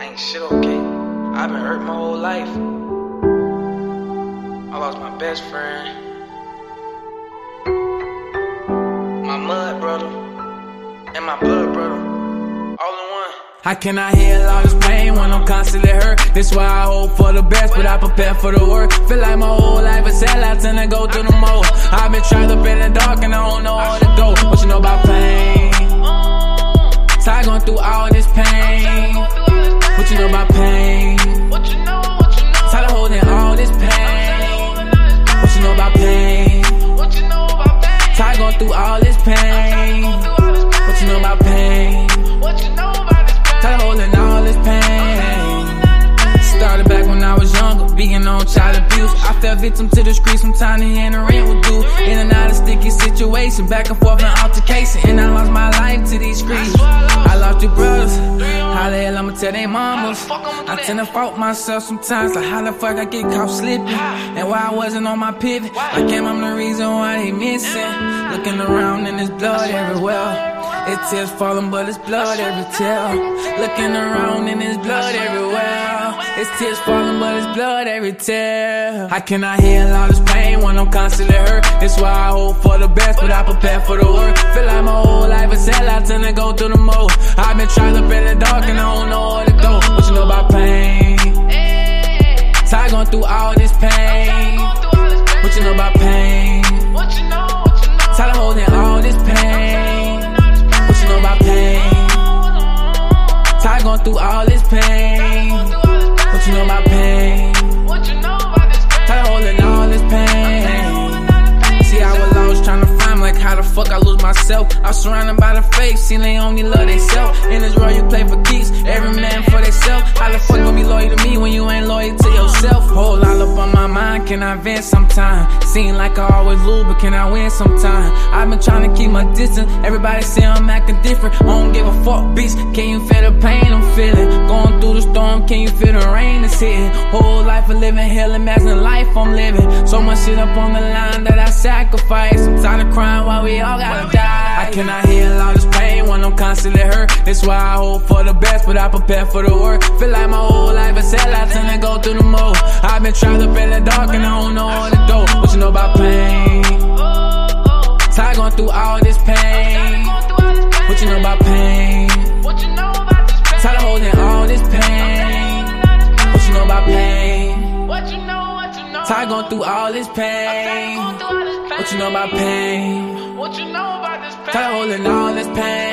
ain't shit okay. I've been hurt my whole life. I lost my best friend. My mud brother. And my blood brother. All in one. How can I heal all this pain when I'm constantly hurt? This why I hope for the best, but I prepare for the worst. Feel like my whole life is and I go through the most. I've been trapped up in the dark and I don't know where to go. What you know about pain? Ty going through all this pain. What you know about pain? Tired of holding all this pain. What you know about pain? Ty going through all this pain. What you know about pain? Tired of holding all this pain. Started back when I was younger, being on child abuse. I fell victim to the streets, sometimes the end of rent would do. In and out of sticky situation, back and forth and altercation. And I lost my life to these streets. I lost two brothers. How the hell I'ma tell they mamas? I tend to fault myself sometimes, like how the fuck I get caught slipping. And why I wasn't on my pivot. Like am I'm the reason why they missing. Looking around and there's blood everywhere. It's tears falling, but it's blood every tear. Looking around and there's blood everywhere. It's tears falling, but it's blood every tear. How can I heal all this pain That's why I hope for the best, but I prepare for the worst. Feel like my whole life is and I go through the most. I've been trapped up in the dark and I don't know where to go. What you know about pain? Ty going through all this pain. What you know about pain? Tired of holding all this pain. What you know about pain? Ty going through all this pain. What you know about pain? I'm surrounded by the fake, see they only love they self. In this world you play for keeps, every man for theyself. How the fuck gonna be loyal to me when you ain't loyal to yourself? Whole lot up on my mind, can I vent sometime? Seem like I always lose, but can I win sometime? I've been trying to keep my distance, everybody say I'm acting different. I don't give a fuck, bitch. Can you feel the pain I'm feeling? Going through the storm, can you feel the rain that's hitting? Whole life of living hell, imagine the life I'm living. So much shit up on the line that I sacrifice. I'm tired of crying while we all gotta die. I cannot heal all this pain when I'm constantly hurt. That's why I hope for the best, but I prepare for the worst. Feel like my whole life is and I go through the most. I've been trapped up in the dark and I don't know where to go. What you know about pain? Ty going through all this pain. What you know about pain? Tired of holding all this What you know about pain. What you know pain? Going through all this pain. What you know about pain. What you know about pain? Tired of holding all this pain.